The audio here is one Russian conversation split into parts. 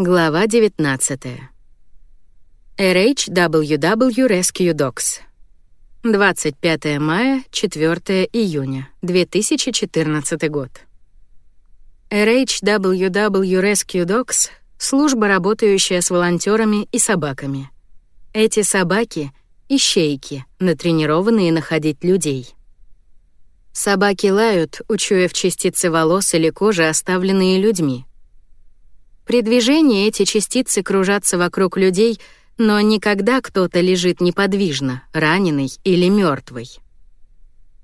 Глава 19. RHWW Rescue Dogs. 25 мая, 4 июня, 2014 год. RHWW Rescue Dogs — служба, работающая с волонтерами и собаками. Эти собаки — ищейки, натренированные находить людей. Собаки лают, учуяв частицы волос или кожи, оставленные людьми — при движении эти частицы кружатся вокруг людей, но никогда кто-то лежит неподвижно, раненый или мертвый.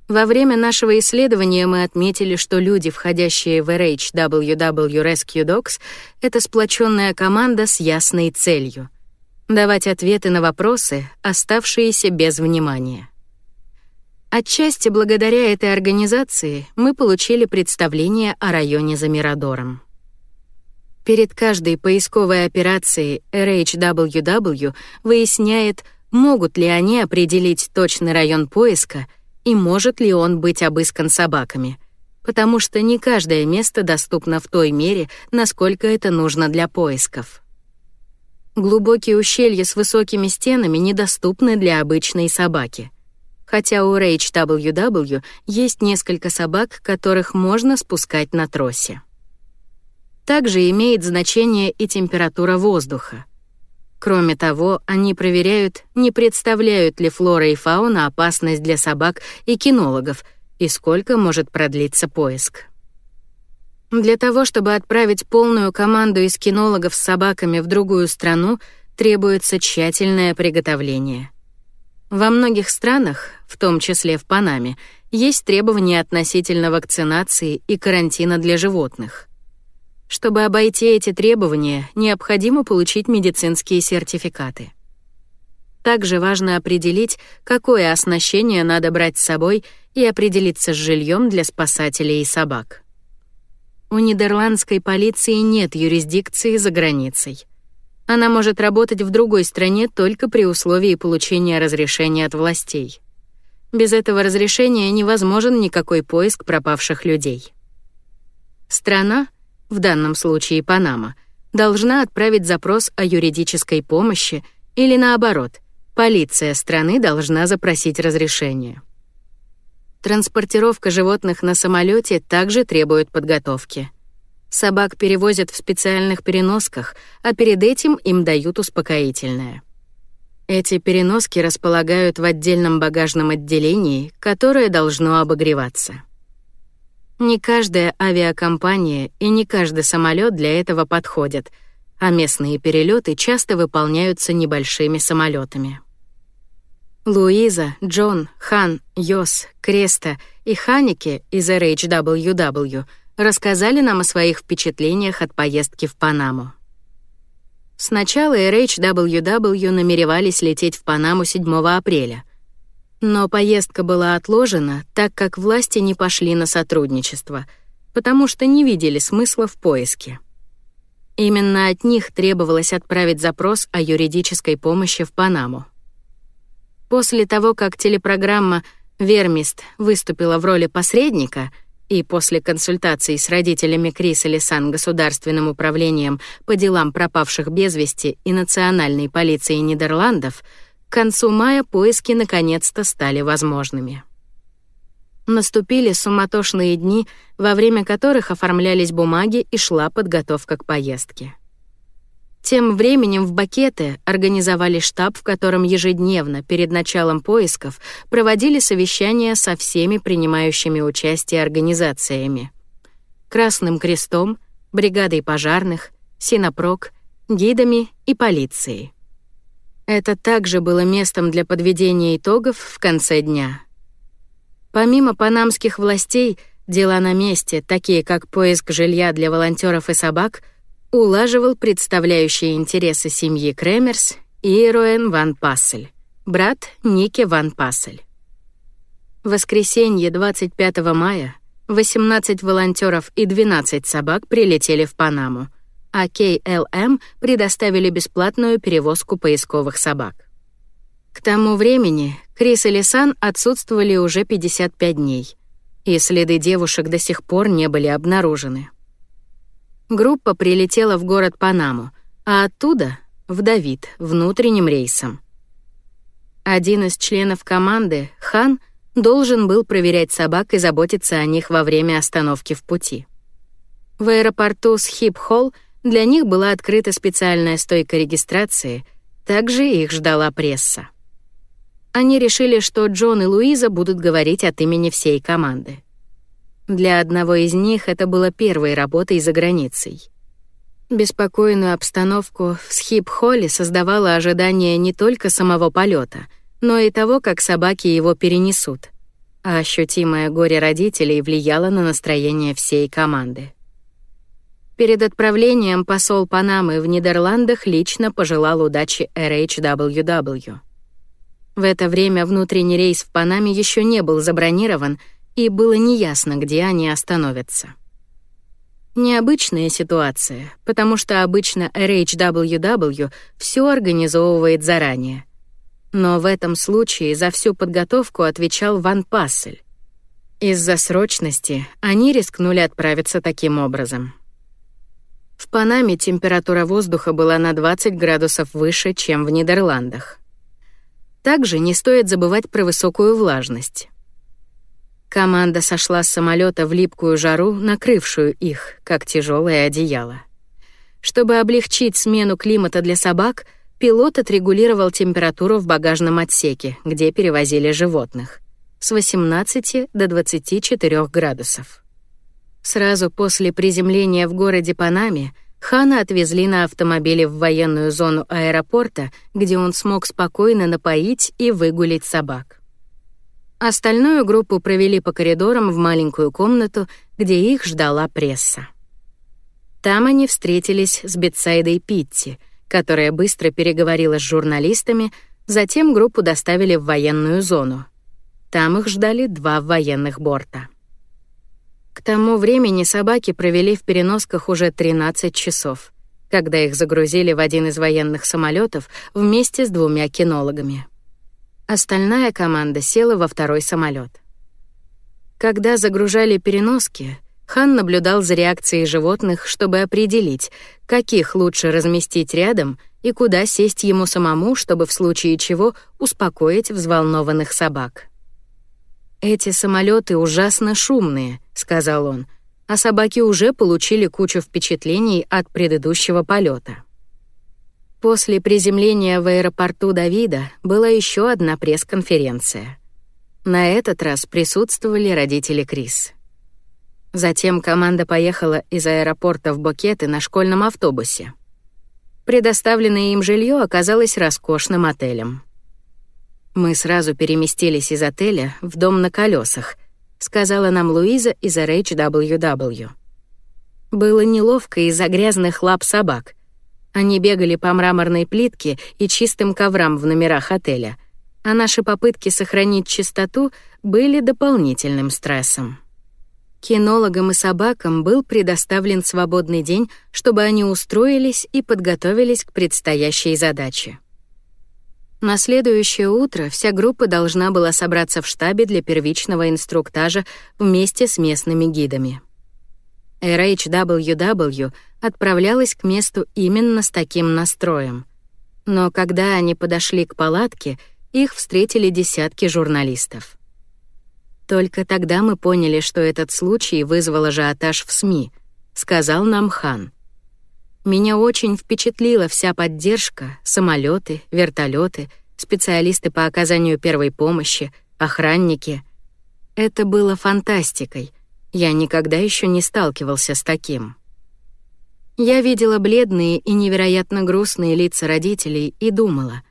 Во время нашего исследования мы отметили, что люди, входящие в RHWW Rescue Dogs, это сплоченная команда с ясной целью — давать ответы на вопросы, оставшиеся без внимания. Отчасти благодаря этой организации мы получили представление о районе за Мирадором. Перед каждой поисковой операцией RHWW выясняет, могут ли они определить точный район поиска и может ли он быть обыскан собаками, потому что не каждое место доступно в той мере, насколько это нужно для поисков. Глубокие ущелья с высокими стенами недоступны для обычной собаки. Хотя у RHWW есть несколько собак, которых можно спускать на тросе. Также имеет значение и температура воздуха. Кроме того, они проверяют, не представляют ли флора и фауна опасность для собак и кинологов, и сколько может продлиться поиск. Для того, чтобы отправить полную команду из кинологов с собаками в другую страну, требуется тщательное приготовление. Во многих странах, в том числе в Панаме, есть требования относительно вакцинации и карантина для животных. Чтобы обойти эти требования, необходимо получить медицинские сертификаты. Также важно определить, какое оснащение надо брать с собой и определиться с жильем для спасателей и собак. У нидерландской полиции нет юрисдикции за границей. Она может работать в другой стране только при условии получения разрешения от властей. Без этого разрешения невозможен никакой поиск пропавших людей. Страна, в данном случае Панама, должна отправить запрос о юридической помощи или наоборот, полиция страны должна запросить разрешение. Транспортировка животных на самолете также требует подготовки. Собак перевозят в специальных переносках, а перед этим им дают успокоительное. Эти переноски располагают в отдельном багажном отделении, которое должно обогреваться. Не каждая авиакомпания и не каждый самолет для этого подходят, а местные перелеты часто выполняются небольшими самолетами. Луиза, Джон, Хан, Йос, Креста и Ханики из RHWW рассказали нам о своих впечатлениях от поездки в Панаму. Сначала RHWW намеревались лететь в Панаму 7 апреля — но поездка была отложена, так как власти не пошли на сотрудничество, потому что не видели смысла в поиске. Именно от них требовалось отправить запрос о юридической помощи в Панаму. После того, как телепрограмма «Вермист» выступила в роли посредника и после консультаций с родителями Криса Лисан Государственным управлением по делам пропавших без вести и Национальной полицией Нидерландов — к концу мая поиски наконец-то стали возможными. Наступили суматошные дни, во время которых оформлялись бумаги и шла подготовка к поездке. Тем временем в Бакеты организовали штаб, в котором ежедневно перед началом поисков проводили совещания со всеми принимающими участие организациями. Красным крестом, бригадой пожарных, Синопрок, гидами и полицией. Это также было местом для подведения итогов в конце дня. Помимо панамских властей, дела на месте, такие как поиск жилья для волонтеров и собак, улаживал представляющие интересы семьи Кремерс и Роэн Ван Пассель, брат Ники Ван Пассель. Воскресенье 25 мая 18 волонтеров и 12 собак прилетели в Панаму, а KLM предоставили бесплатную перевозку поисковых собак. К тому времени Крис и Лисан отсутствовали уже 55 дней, и следы девушек до сих пор не были обнаружены. Группа прилетела в город Панаму, а оттуда — в Давид, внутренним рейсом. Один из членов команды, Хан, должен был проверять собак и заботиться о них во время остановки в пути. В аэропорту Схип-Холл для них была открыта специальная стойка регистрации, также их ждала пресса. Они решили, что Джон и Луиза будут говорить от имени всей команды. Для одного из них это было первой работой за границей. Беспокойную обстановку в Схип-Холле создавало ожидание не только самого полета, но и того, как собаки его перенесут. А ощутимое горе родителей влияло на настроение всей команды. Перед отправлением посол Панамы в Нидерландах лично пожелал удачи RHWW. В это время внутренний рейс в Панаме еще не был забронирован, и было неясно, где они остановятся. Необычная ситуация, потому что обычно RHWW все организовывает заранее. Но в этом случае за всю подготовку отвечал Ван Пассель. Из-за срочности они рискнули отправиться таким образом. В Панаме температура воздуха была на 20 градусов выше, чем в Нидерландах. Также не стоит забывать про высокую влажность. Команда сошла с самолета в липкую жару, накрывшую их, как тяжелое одеяло. Чтобы облегчить смену климата для собак, пилот отрегулировал температуру в багажном отсеке, где перевозили животных, с 18 до 24 градусов. Сразу после приземления в городе Панаме Хана отвезли на автомобиле в военную зону аэропорта, где он смог спокойно напоить и выгулить собак. Остальную группу провели по коридорам в маленькую комнату, где их ждала пресса. Там они встретились с Бетсайдой Питти, которая быстро переговорила с журналистами, затем группу доставили в военную зону. Там их ждали два военных борта. Тому времени собаки провели в переносках уже 13 часов, когда их загрузили в один из военных самолетов вместе с двумя кинологами. Остальная команда села во второй самолет. Когда загружали переноски, Хан наблюдал за реакцией животных, чтобы определить, каких лучше разместить рядом и куда сесть ему самому, чтобы в случае чего успокоить взволнованных собак. Эти самолеты ужасно шумные, сказал он. А собаки уже получили кучу впечатлений от предыдущего полета. После приземления в аэропорту Давида была еще одна пресс-конференция. На этот раз присутствовали родители Крис. Затем команда поехала из аэропорта в Букеты на школьном автобусе. Предоставленное им жилье оказалось роскошным отелем. Мы сразу переместились из отеля в дом на колесах, сказала нам Луиза из RHWW. Было неловко из-за грязных лап собак — они бегали по мраморной плитке и чистым коврам в номерах отеля, а наши попытки сохранить чистоту были дополнительным стрессом. Кинологам и собакам был предоставлен свободный день, чтобы они устроились и подготовились к предстоящей задаче. На следующее утро вся группа должна была собраться в штабе для первичного инструктажа вместе с местными гидами. RHWW отправлялась к месту именно с таким настроем. Но когда они подошли к палатке, их встретили десятки журналистов. Только тогда мы поняли, что этот случай вызвал ажиотаж в СМИ, сказал нам Хан. Меня очень впечатлила вся поддержка, самолеты, вертолеты, специалисты по оказанию первой помощи, охранники. Это было фантастикой — я никогда еще не сталкивался с таким. Я видела бледные и невероятно грустные лица родителей и думала: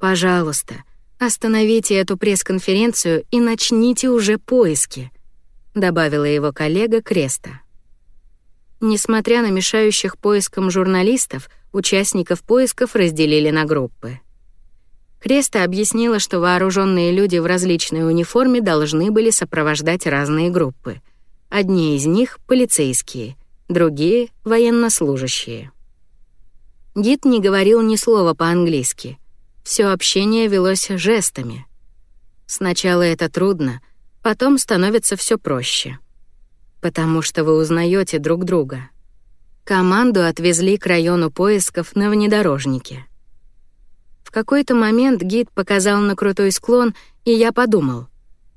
"Пожалуйста, остановите эту пресс-конференцию и начните уже поиски", добавила его коллега Креста. Несмотря на мешающих поискам журналистов, участников поисков разделили на группы. Креста объяснила, что вооруженные люди в различной униформе должны были сопровождать разные группы — Одни из них — полицейские, другие — военнослужащие. Гид не говорил ни слова по-английски. Все общение велось жестами. Сначала это трудно, потом становится все проще. Потому что вы узнаете друг друга. Команду отвезли к району поисков на внедорожнике. В какой-то момент гид показал на крутой склон, и я подумал,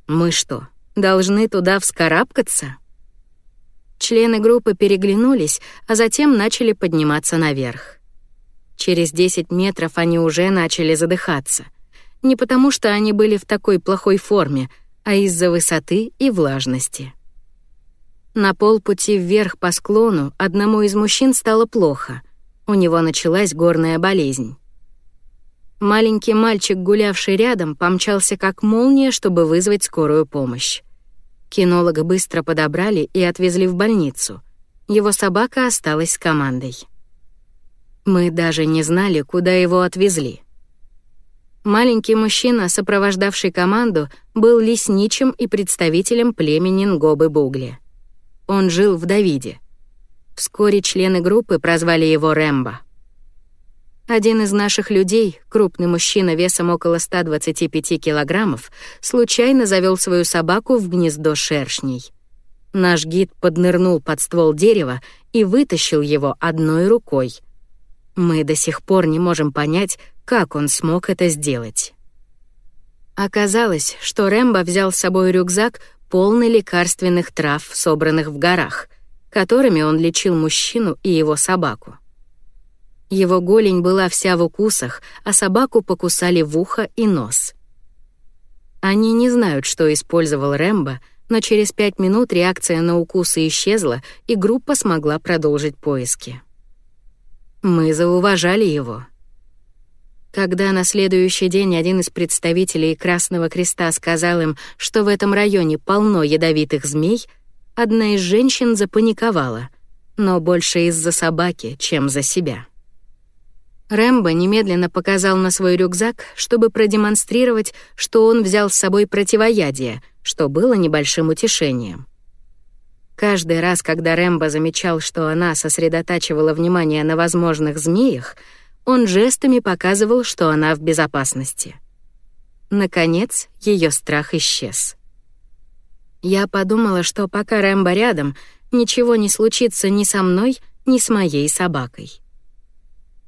мы что, должны туда вскарабкаться? Члены группы переглянулись, а затем начали подниматься наверх. Через 10 метров они уже начали задыхаться. Не потому, что они были в такой плохой форме, а из-за высоты и влажности. На полпути вверх по склону одному из мужчин стало плохо. У него началась горная болезнь. Маленький мальчик, гулявший рядом, помчался как молния, чтобы вызвать скорую помощь. Кинолога быстро подобрали и отвезли в больницу. Его собака осталась с командой. Мы даже не знали, куда его отвезли. Маленький мужчина, сопровождавший команду, был лесничим и представителем племени Нгобы-Бугли. Он жил в Давиде. Вскоре члены группы прозвали его Рэмбо. Один из наших людей, крупный мужчина весом около 125 килограммов, случайно завел свою собаку в гнездо шершней. Наш гид поднырнул под ствол дерева и вытащил его одной рукой. Мы до сих пор не можем понять, как он смог это сделать. Оказалось, что Рэмбо взял с собой рюкзак, полный лекарственных трав, собранных в горах, которыми он лечил мужчину и его собаку. Его голень была вся в укусах, а собаку покусали в ухо и нос. Они не знают, что использовал Рэмбо, но через пять минут реакция на укусы исчезла, и группа смогла продолжить поиски. Мы зауважали его. Когда на следующий день один из представителей Красного Креста сказал им, что в этом районе полно ядовитых змей, одна из женщин запаниковала, но больше из-за собаки, чем за себя. Рэмбо немедленно показал на свой рюкзак, чтобы продемонстрировать, что он взял с собой противоядие, что было небольшим утешением. Каждый раз, когда Рэмбо замечал, что она сосредотачивала внимание на возможных змеях, он жестами показывал, что она в безопасности. Наконец, ее страх исчез. Я подумала, что пока Рэмбо рядом, ничего не случится ни со мной, ни с моей собакой.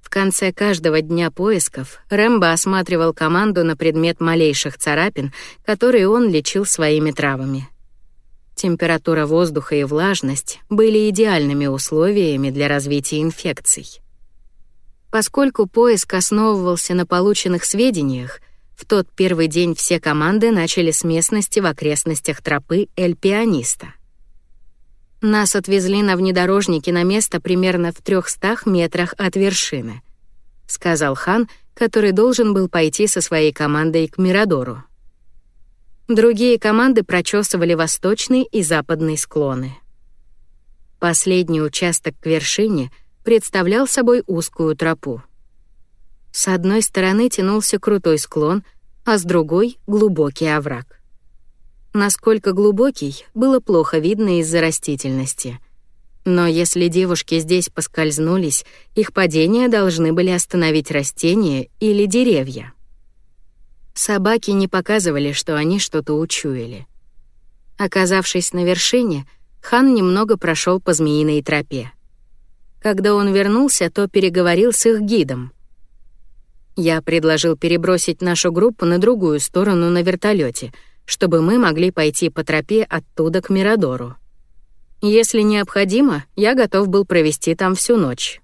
В конце каждого дня поисков Рэмбо осматривал команду на предмет малейших царапин, которые он лечил своими травами. Температура воздуха и влажность были идеальными условиями для развития инфекций. Поскольку поиск основывался на полученных сведениях, в тот первый день все команды начали с местности в окрестностях тропы Эль-Пианиста. Нас отвезли на внедорожнике на место примерно в 300 метрах от вершины, сказал Хан, который должен был пойти со своей командой к Мирадору. Другие команды прочесывали восточный и западный склоны. Последний участок к вершине представлял собой узкую тропу. С одной стороны тянулся крутой склон, а с другой — глубокий овраг. Насколько глубокий, было плохо видно из-за растительности. Но если девушки здесь поскользнулись, их падение должны были остановить растения или деревья. Собаки не показывали, что они что-то учуяли. Оказавшись на вершине, Хан немного прошел по змеиной тропе. Когда он вернулся, то переговорил с их гидом. Я предложил перебросить нашу группу на другую сторону на вертолете, чтобы мы могли пойти по тропе оттуда к Мирадору. Если необходимо, я готов был провести там всю ночь.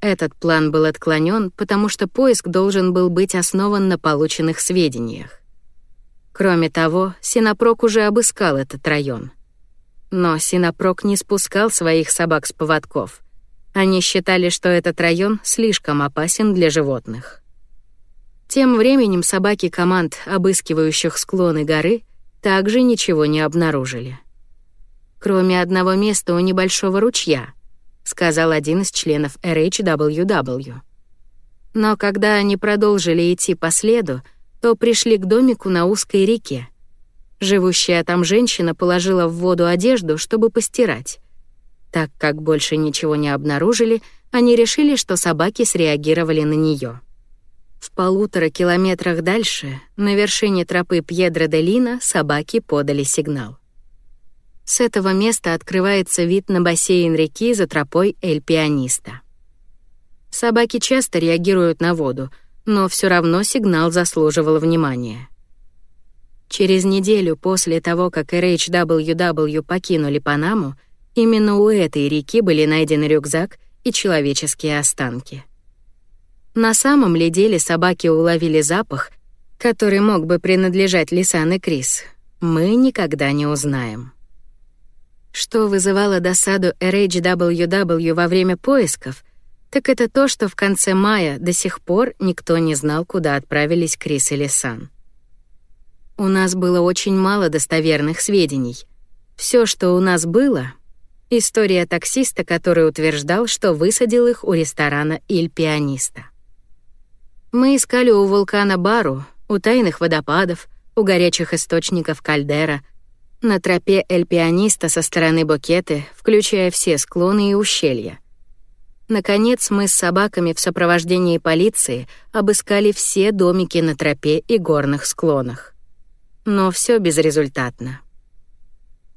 Этот план был отклонен, потому что поиск должен был быть основан на полученных сведениях. Кроме того, Синопрок уже обыскал этот район — но Синопрок не спускал своих собак с поводков. Они считали, что этот район слишком опасен для животных. Тем временем собаки команд, обыскивающих склоны горы, также ничего не обнаружили. Кроме одного места у небольшого ручья, сказал один из членов RHWW. Но когда они продолжили идти по следу, то пришли к домику на узкой реке, Живущая там женщина положила в воду одежду, чтобы постирать. Так как больше ничего не обнаружили, они решили, что собаки среагировали на нее. В полутора километрах дальше, на вершине тропы Пьедро де Лина, собаки подали сигнал. С этого места открывается вид на бассейн реки за тропой Эль-Пианиста. Собаки часто реагируют на воду, но все равно сигнал заслуживал внимания. Через неделю после того, как RHWW покинули Панаму, именно у этой реки были найдены рюкзак и человеческие останки. На самом ли деле собаки уловили запах, который мог бы принадлежать Лисан и Крис, мы никогда не узнаем. Что вызывало досаду RHWW во время поисков, так это то, что в конце мая до сих пор никто не знал, куда отправились Крис и Лисан. У нас было очень мало достоверных сведений. Все, что у нас было — история таксиста, который утверждал, что высадил их у ресторана «Иль Пианиста». Мы искали у вулкана Бару, у тайных водопадов, у горячих источников Кальдера — на тропе Эль-Пианиста со стороны Букеты, включая все склоны и ущелья. Наконец, мы с собаками в сопровождении полиции обыскали все домики на тропе и горных склонах. Но все безрезультатно.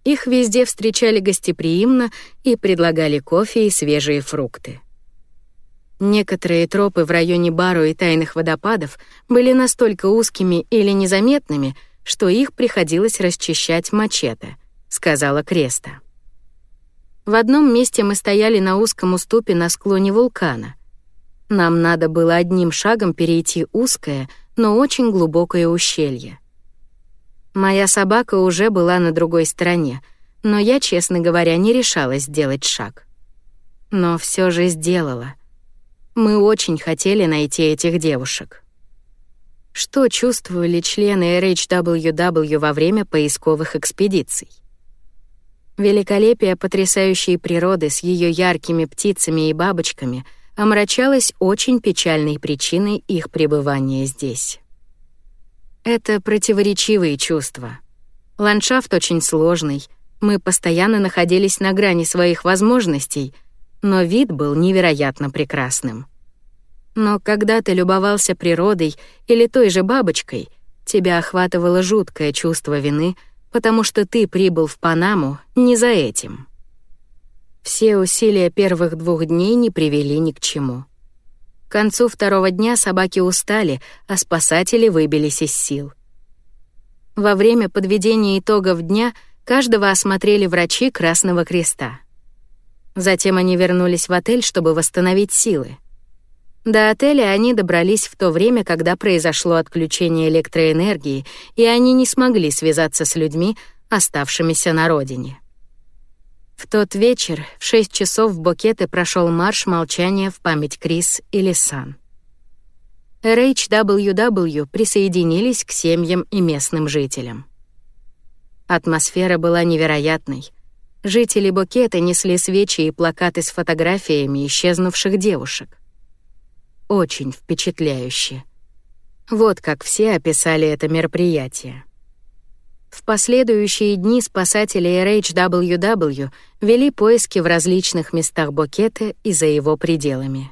Их везде встречали гостеприимно и предлагали кофе и свежие фрукты. Некоторые тропы в районе Бару и тайных водопадов были настолько узкими или незаметными, что их приходилось расчищать мачете, сказала Креста. В одном месте мы стояли на узком уступе на склоне вулкана. Нам надо было одним шагом перейти узкое, но очень глубокое ущелье. Моя собака уже была на другой стороне, но я, честно говоря, не решалась сделать шаг. Но все же сделала. Мы очень хотели найти этих девушек. Что чувствовали члены RHWW во время поисковых экспедиций? Великолепие потрясающей природы с ее яркими птицами и бабочками омрачалось очень печальной причиной их пребывания здесь. Это противоречивые чувства. Ландшафт очень сложный, мы постоянно находились на грани своих возможностей, но вид был невероятно прекрасным. Но когда ты любовался природой или той же бабочкой, тебя охватывало жуткое чувство вины, потому что ты прибыл в Панаму не за этим. Все усилия первых двух дней не привели ни к чему. Концу второго дня собаки устали, а спасатели выбились из сил. Во время подведения итогов дня каждого осмотрели врачи Красного Креста. Затем они вернулись в отель, чтобы восстановить силы. До отеля они добрались в то время, когда произошло отключение электроэнергии, и они не смогли связаться с людьми, оставшимися на родине. В тот вечер в 6 часов в Букете прошел марш молчания в память Крис и Лисан. RHWW присоединились к семьям и местным жителям. Атмосфера была невероятной. Жители Букета несли свечи и плакаты с фотографиями исчезнувших девушек очень впечатляюще. Вот как все описали это мероприятие. В последующие дни спасатели RHWW вели поиски в различных местах Бокета и за его пределами.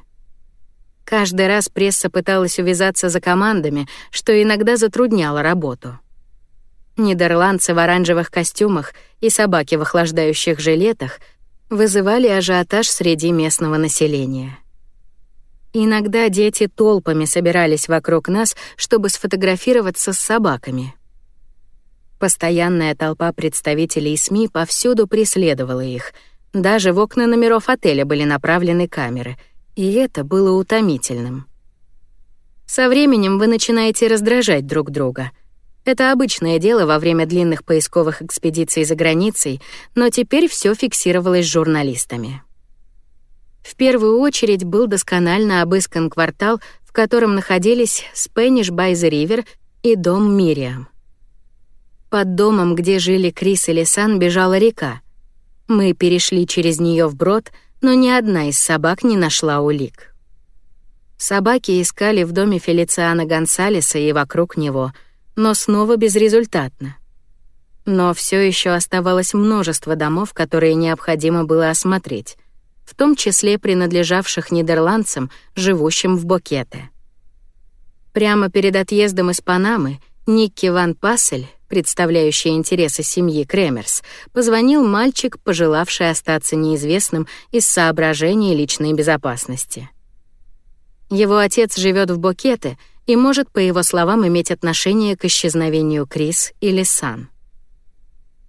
Каждый раз пресса пыталась увязаться за командами, что иногда затрудняло работу. Нидерландцы в оранжевых костюмах и собаки в охлаждающих жилетах вызывали ажиотаж среди местного населения. Иногда дети толпами собирались вокруг нас, чтобы сфотографироваться с собаками. Постоянная толпа представителей СМИ повсюду преследовала их. Даже в окна номеров отеля были направлены камеры, и это было утомительным. Со временем вы начинаете раздражать друг друга. Это обычное дело во время длинных поисковых экспедиций за границей, но теперь все фиксировалось журналистами. В первую очередь был досконально обыскан квартал, в котором находились Спэниш by the River и дом Мириам. Под домом, где жили Крис и Лисан, бежала река. Мы перешли через нее вброд, но ни одна из собак не нашла улик. Собаки искали в доме Фелициана Гонсалеса и вокруг него, но снова безрезультатно. Но все еще оставалось множество домов, которые необходимо было осмотреть в том числе принадлежавших нидерландцам, живущим в Бокете. Прямо перед отъездом из Панамы Никки Ван Пассель, представляющий интересы семьи Кремерс, позвонил мальчик, пожелавший остаться неизвестным из соображений личной безопасности. Его отец живет в Букете и может, по его словам, иметь отношение к исчезновению Крис или Сан.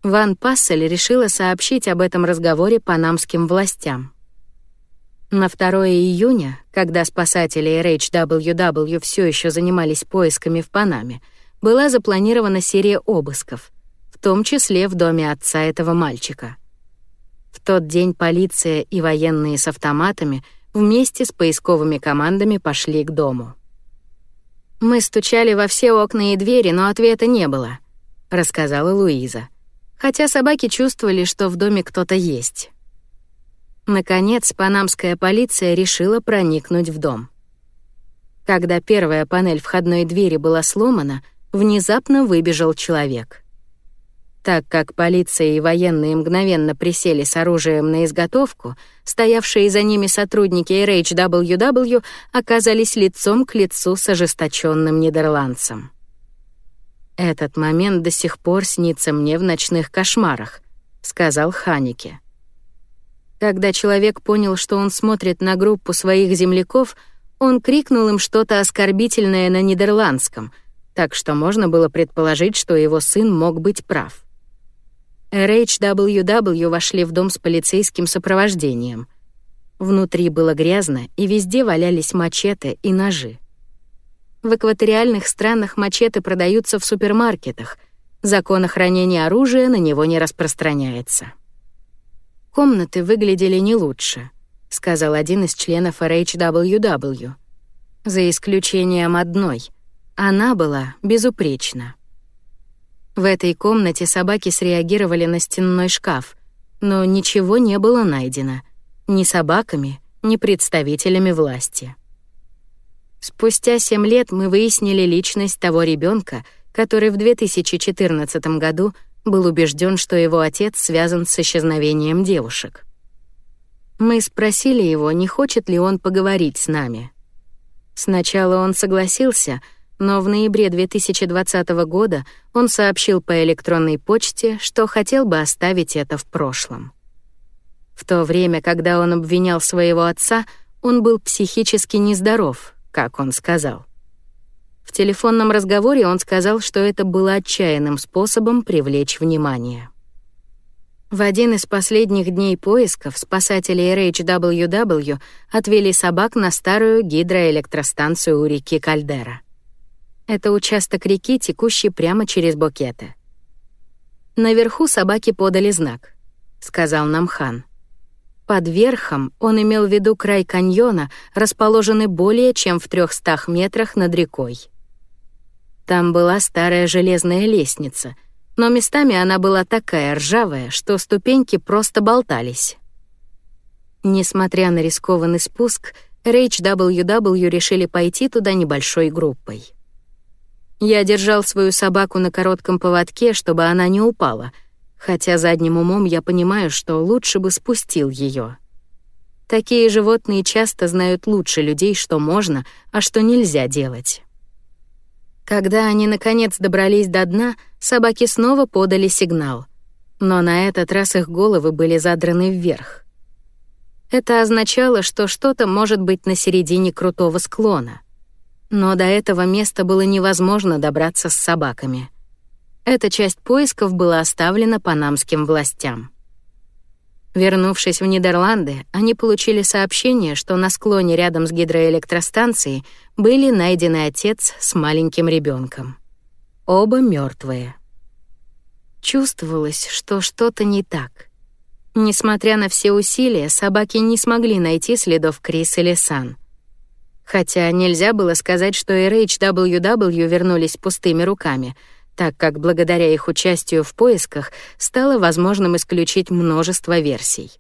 Ван Пассель решила сообщить об этом разговоре панамским властям. На 2 июня, когда спасатели RHWW все еще занимались поисками в Панаме, была запланирована серия обысков, в том числе в доме отца этого мальчика. В тот день полиция и военные с автоматами вместе с поисковыми командами пошли к дому. «Мы стучали во все окна и двери, но ответа не было», — рассказала Луиза. Хотя собаки чувствовали, что в доме кто-то есть. Наконец, панамская полиция решила проникнуть в дом. Когда первая панель входной двери была сломана, внезапно выбежал человек. Так как полиция и военные мгновенно присели с оружием на изготовку, стоявшие за ними сотрудники RHWW оказались лицом к лицу с ожесточенным нидерландцем. «Этот момент до сих пор снится мне в ночных кошмарах», — сказал Ханике. Когда человек понял, что он смотрит на группу своих земляков, он крикнул им что-то оскорбительное на нидерландском, так что можно было предположить, что его сын мог быть прав. RHWW вошли в дом с полицейским сопровождением. Внутри было грязно, и везде валялись мачете и ножи. В экваториальных странах мачете продаются в супермаркетах. Закон о хранении оружия на него не распространяется. Комнаты выглядели не лучше, сказал один из членов RHWW. За исключением одной. Она была безупречна. В этой комнате собаки среагировали на стенной шкаф, но ничего не было найдено. Ни собаками, ни представителями власти. Спустя семь лет мы выяснили личность того ребенка, который в 2014 году был убежден, что его отец связан с исчезновением девушек. Мы спросили его, не хочет ли он поговорить с нами. Сначала он согласился, но в ноябре 2020 года он сообщил по электронной почте, что хотел бы оставить это в прошлом. В то время, когда он обвинял своего отца, он был психически нездоров, как он сказал. В телефонном разговоре он сказал, что это было отчаянным способом привлечь внимание. В один из последних дней поисков спасатели RHWW отвели собак на старую гидроэлектростанцию у реки Кальдера. Это участок реки, текущий прямо через Бокеты. Наверху собаки подали знак, сказал нам Хан. Под верхом он имел в виду край каньона, расположенный более чем в 300 метрах над рекой. Там была старая железная лестница, но местами она была такая ржавая, что ступеньки просто болтались. Несмотря на рискованный спуск, RHWW решили пойти туда небольшой группой. Я держал свою собаку на коротком поводке, чтобы она не упала, хотя задним умом я понимаю, что лучше бы спустил ее. Такие животные часто знают лучше людей, что можно, а что нельзя делать. Когда они наконец добрались до дна, собаки снова подали сигнал. Но на этот раз их головы были задраны вверх. Это означало, что что-то может быть на середине крутого склона. Но до этого места было невозможно добраться с собаками. Эта часть поисков была оставлена панамским властям. Вернувшись в Нидерланды, они получили сообщение, что на склоне рядом с гидроэлектростанцией были найдены отец с маленьким ребенком. Оба мертвые. Чувствовалось, что что-то не так. Несмотря на все усилия, собаки не смогли найти следов Крис или Сан. Хотя нельзя было сказать, что RHWW вернулись пустыми руками — так как благодаря их участию в поисках стало возможным исключить множество версий.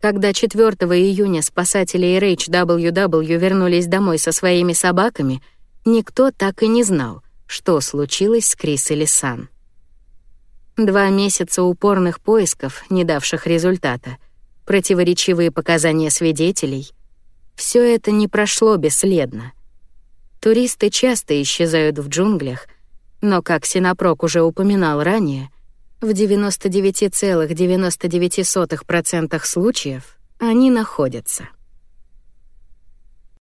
Когда 4 июня спасатели RHWW вернулись домой со своими собаками, никто так и не знал, что случилось с Крис и Лисан. Два месяца упорных поисков, не давших результата, противоречивые показания свидетелей — все это не прошло бесследно. Туристы часто исчезают в джунглях — Но, как Синопрок уже упоминал ранее, в 99,99% ,99 случаев они находятся.